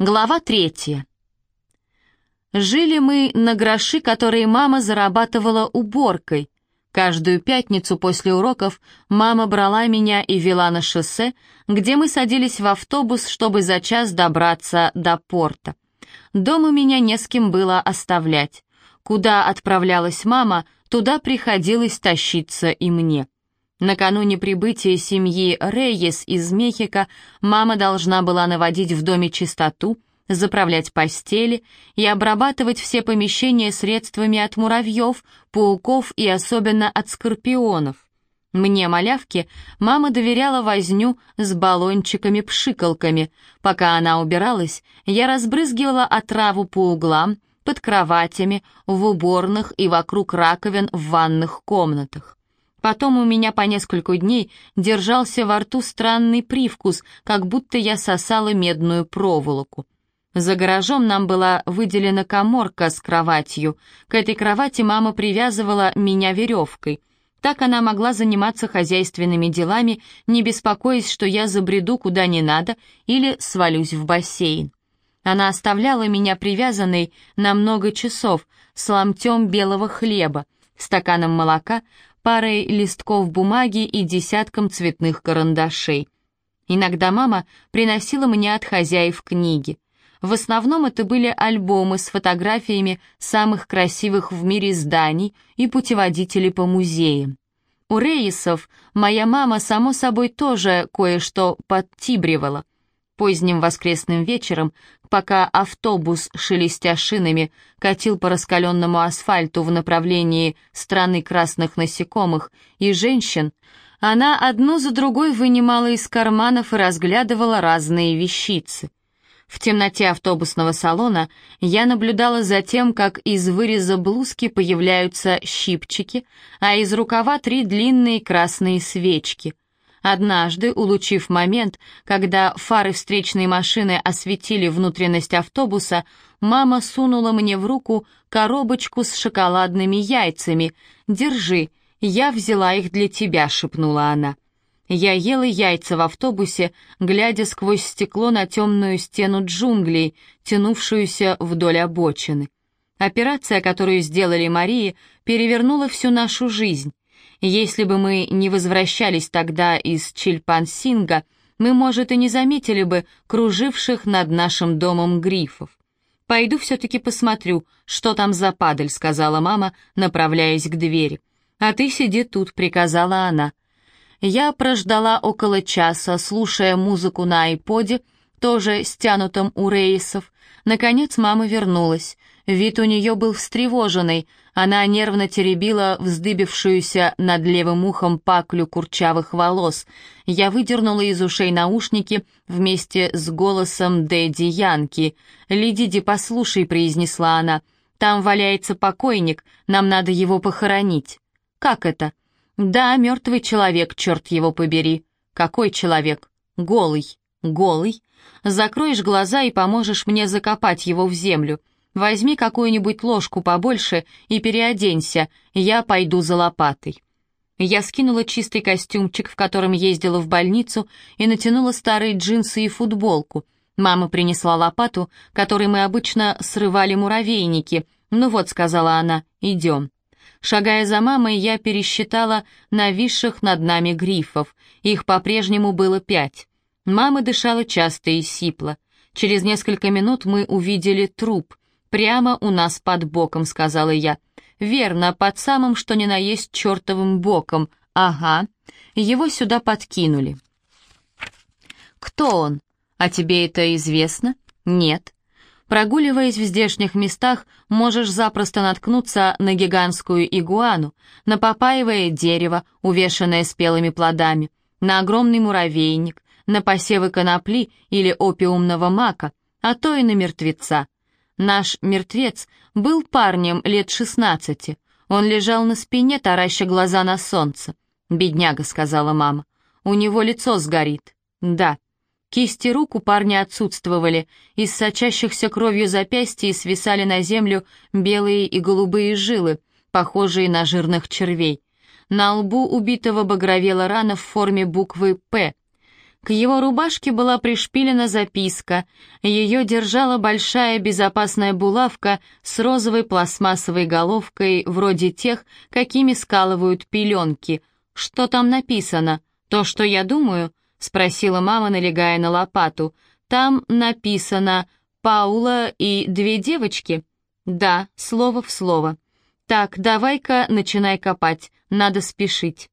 Глава третья. Жили мы на гроши, которые мама зарабатывала уборкой. Каждую пятницу после уроков мама брала меня и вела на шоссе, где мы садились в автобус, чтобы за час добраться до порта. Дома меня не с кем было оставлять. Куда отправлялась мама, туда приходилось тащиться и мне. Накануне прибытия семьи Рейес из Мехико мама должна была наводить в доме чистоту, заправлять постели и обрабатывать все помещения средствами от муравьев, пауков и особенно от скорпионов. Мне, малявке, мама доверяла возню с баллончиками-пшикалками. Пока она убиралась, я разбрызгивала отраву по углам, под кроватями, в уборных и вокруг раковин в ванных комнатах. Потом у меня по несколько дней держался во рту странный привкус, как будто я сосала медную проволоку. За гаражом нам была выделена коморка с кроватью. К этой кровати мама привязывала меня веревкой. Так она могла заниматься хозяйственными делами, не беспокоясь, что я забреду куда не надо или свалюсь в бассейн. Она оставляла меня привязанной на много часов с ломтем белого хлеба, стаканом молока, парой листков бумаги и десятком цветных карандашей. Иногда мама приносила мне от хозяев книги. В основном это были альбомы с фотографиями самых красивых в мире зданий и путеводители по музеям. У Рейсов моя мама, само собой, тоже кое-что подтибривала. Поздним воскресным вечером, пока автобус, шелестя шинами, катил по раскаленному асфальту в направлении страны красных насекомых и женщин, она одну за другой вынимала из карманов и разглядывала разные вещицы. В темноте автобусного салона я наблюдала за тем, как из выреза блузки появляются щипчики, а из рукава три длинные красные свечки — Однажды, улучив момент, когда фары встречной машины осветили внутренность автобуса, мама сунула мне в руку коробочку с шоколадными яйцами. «Держи, я взяла их для тебя», — шепнула она. Я ела яйца в автобусе, глядя сквозь стекло на темную стену джунглей, тянувшуюся вдоль обочины. Операция, которую сделали Марии, перевернула всю нашу жизнь. Если бы мы не возвращались тогда из Чильпансинга, мы, может, и не заметили бы круживших над нашим домом грифов. «Пойду все-таки посмотрю, что там за падаль», — сказала мама, направляясь к двери. «А ты сиди тут», — приказала она. Я прождала около часа, слушая музыку на айподе, тоже стянутом у рейсов. Наконец мама вернулась. Вид у нее был встревоженный, она нервно теребила вздыбившуюся над левым ухом паклю курчавых волос. Я выдернула из ушей наушники вместе с голосом Дэдди Янки. «Лидиди, послушай», — произнесла она, — «там валяется покойник, нам надо его похоронить». «Как это?» «Да, мертвый человек, черт его побери». «Какой человек?» «Голый». «Голый?» «Закроешь глаза и поможешь мне закопать его в землю». Возьми какую-нибудь ложку побольше и переоденься, я пойду за лопатой». Я скинула чистый костюмчик, в котором ездила в больницу, и натянула старые джинсы и футболку. Мама принесла лопату, которой мы обычно срывали муравейники. «Ну вот», — сказала она, — «идем». Шагая за мамой, я пересчитала нависших над нами грифов. Их по-прежнему было пять. Мама дышала часто и сипло. Через несколько минут мы увидели труп. «Прямо у нас под боком», — сказала я. «Верно, под самым, что ни на есть чертовым боком. Ага. Его сюда подкинули». «Кто он? А тебе это известно?» «Нет». Прогуливаясь в здешних местах, можешь запросто наткнуться на гигантскую игуану, на папаевое дерево, увешанное спелыми плодами, на огромный муравейник, на посевы конопли или опиумного мака, а то и на мертвеца. Наш мертвец был парнем лет шестнадцати. Он лежал на спине, тараща глаза на солнце. «Бедняга», — сказала мама. «У него лицо сгорит». «Да». Кисти рук у парня отсутствовали, из сочащихся кровью запястья свисали на землю белые и голубые жилы, похожие на жирных червей. На лбу убитого багровела рана в форме буквы «П». К его рубашке была пришпилена записка. Ее держала большая безопасная булавка с розовой пластмассовой головкой, вроде тех, какими скалывают пеленки. Что там написано? То, что я думаю? спросила мама, налегая на лопату. Там написано «Паула и две девочки». Да, слово в слово. Так, давай-ка начинай копать, надо спешить.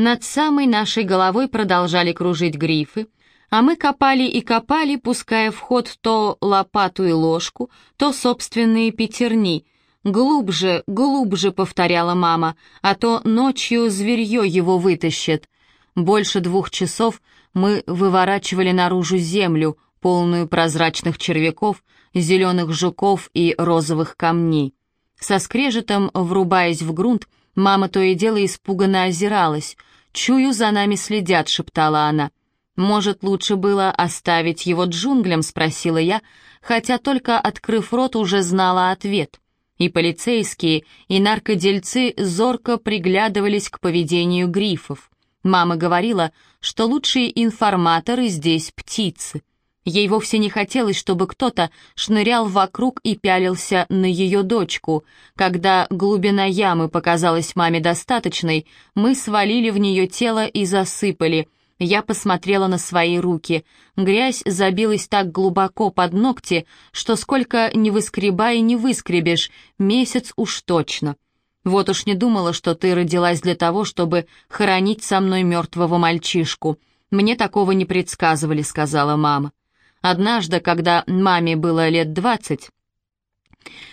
Над самой нашей головой продолжали кружить грифы, а мы копали и копали, пуская в ход то лопату и ложку, то собственные пятерни. «Глубже, глубже», — повторяла мама, «а то ночью зверье его вытащит». Больше двух часов мы выворачивали наружу землю, полную прозрачных червяков, зеленых жуков и розовых камней. Со скрежетом, врубаясь в грунт, мама то и дело испуганно озиралась. «Чую, за нами следят», — шептала она. «Может, лучше было оставить его джунглям?» — спросила я, хотя только, открыв рот, уже знала ответ. И полицейские, и наркодельцы зорко приглядывались к поведению грифов. Мама говорила, что лучшие информаторы здесь птицы. Ей вовсе не хотелось, чтобы кто-то шнырял вокруг и пялился на ее дочку. Когда глубина ямы показалась маме достаточной, мы свалили в нее тело и засыпали. Я посмотрела на свои руки. Грязь забилась так глубоко под ногти, что сколько не выскребай, не выскребешь, месяц уж точно. Вот уж не думала, что ты родилась для того, чтобы хоронить со мной мертвого мальчишку. Мне такого не предсказывали, сказала мама. Однажды, когда маме было лет двадцать,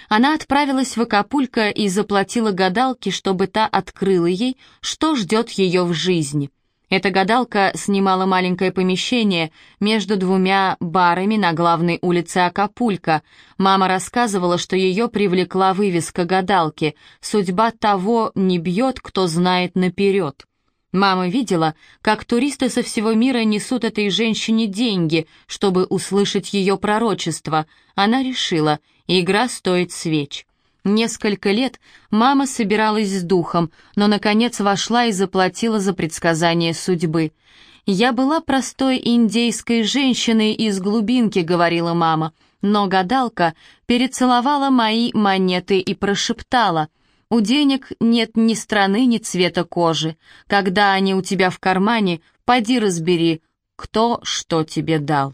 она отправилась в Акапулько и заплатила гадалке, чтобы та открыла ей, что ждет ее в жизни. Эта гадалка снимала маленькое помещение между двумя барами на главной улице Акапулько. Мама рассказывала, что ее привлекла вывеска гадалки «Судьба того не бьет, кто знает наперед». Мама видела, как туристы со всего мира несут этой женщине деньги, чтобы услышать ее пророчество. Она решила, игра стоит свеч. Несколько лет мама собиралась с духом, но, наконец, вошла и заплатила за предсказание судьбы. «Я была простой индейской женщиной из глубинки», — говорила мама, но гадалка перецеловала мои монеты и прошептала — у денег нет ни страны, ни цвета кожи. Когда они у тебя в кармане, поди разбери, кто что тебе дал.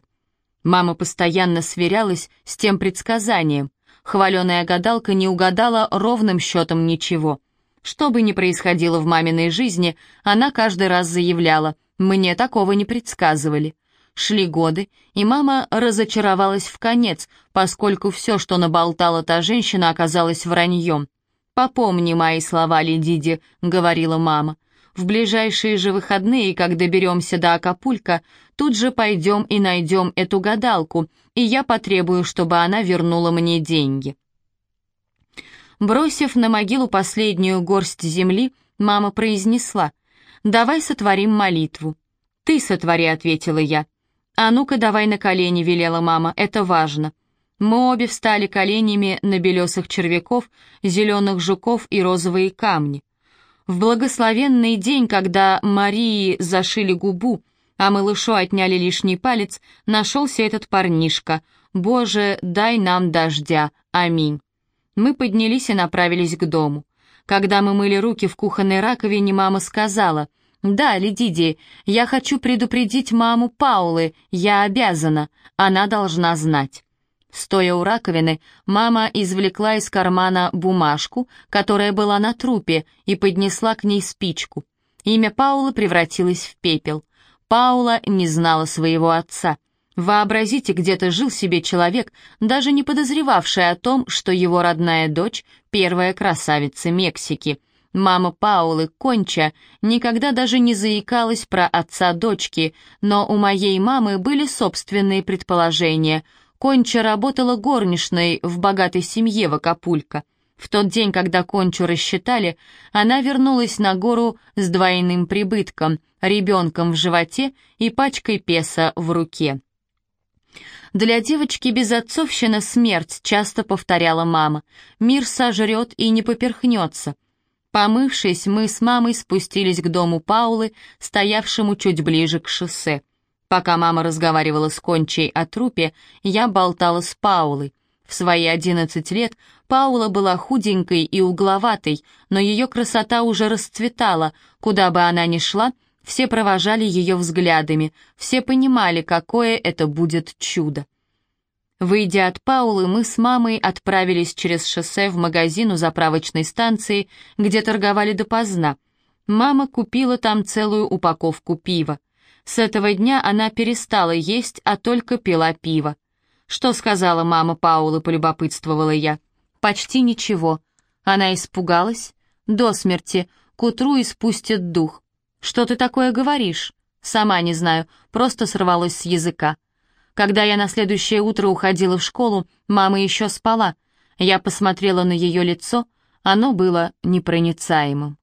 Мама постоянно сверялась с тем предсказанием. Хваленая гадалка не угадала ровным счетом ничего. Что бы ни происходило в маминой жизни, она каждый раз заявляла, «Мне такого не предсказывали». Шли годы, и мама разочаровалась в конец, поскольку все, что наболтала та женщина, оказалось враньем. «Попомни мои слова, Ледиди», — говорила мама. «В ближайшие же выходные, как доберемся до Акапулька, тут же пойдем и найдем эту гадалку, и я потребую, чтобы она вернула мне деньги». Бросив на могилу последнюю горсть земли, мама произнесла, «Давай сотворим молитву». «Ты сотвори», — ответила я. «А ну-ка давай на колени», — велела мама, — «это важно». Мы обе встали коленями на белесых червяков, зеленых жуков и розовые камни. В благословенный день, когда Марии зашили губу, а малышу отняли лишний палец, нашелся этот парнишка. «Боже, дай нам дождя! Аминь!» Мы поднялись и направились к дому. Когда мы мыли руки в кухонной раковине, мама сказала, «Да, Ледиди, я хочу предупредить маму Паулы, я обязана, она должна знать». Стоя у раковины, мама извлекла из кармана бумажку, которая была на трупе, и поднесла к ней спичку. Имя Паула превратилось в пепел. Паула не знала своего отца. Вообразите, где-то жил себе человек, даже не подозревавший о том, что его родная дочь — первая красавица Мексики. Мама Паулы, Конча, никогда даже не заикалась про отца дочки, но у моей мамы были собственные предположения — Конча работала горничной в богатой семье в Акапулько. В тот день, когда Кончу рассчитали, она вернулась на гору с двойным прибытком, ребенком в животе и пачкой песа в руке. «Для девочки безотцовщина смерть», — часто повторяла мама. «Мир сожрет и не поперхнется». Помывшись, мы с мамой спустились к дому Паулы, стоявшему чуть ближе к шоссе. Пока мама разговаривала с Кончей о трупе, я болтала с Паулой. В свои одиннадцать лет Паула была худенькой и угловатой, но ее красота уже расцветала, куда бы она ни шла, все провожали ее взглядами, все понимали, какое это будет чудо. Выйдя от Паулы, мы с мамой отправились через шоссе в магазин у заправочной станции, где торговали допоздна. Мама купила там целую упаковку пива. С этого дня она перестала есть, а только пила пиво. «Что сказала мама Паулы?» — полюбопытствовала я. «Почти ничего. Она испугалась. До смерти. К утру испустит дух. Что ты такое говоришь?» «Сама не знаю. Просто сорвалось с языка». Когда я на следующее утро уходила в школу, мама еще спала. Я посмотрела на ее лицо. Оно было непроницаемым.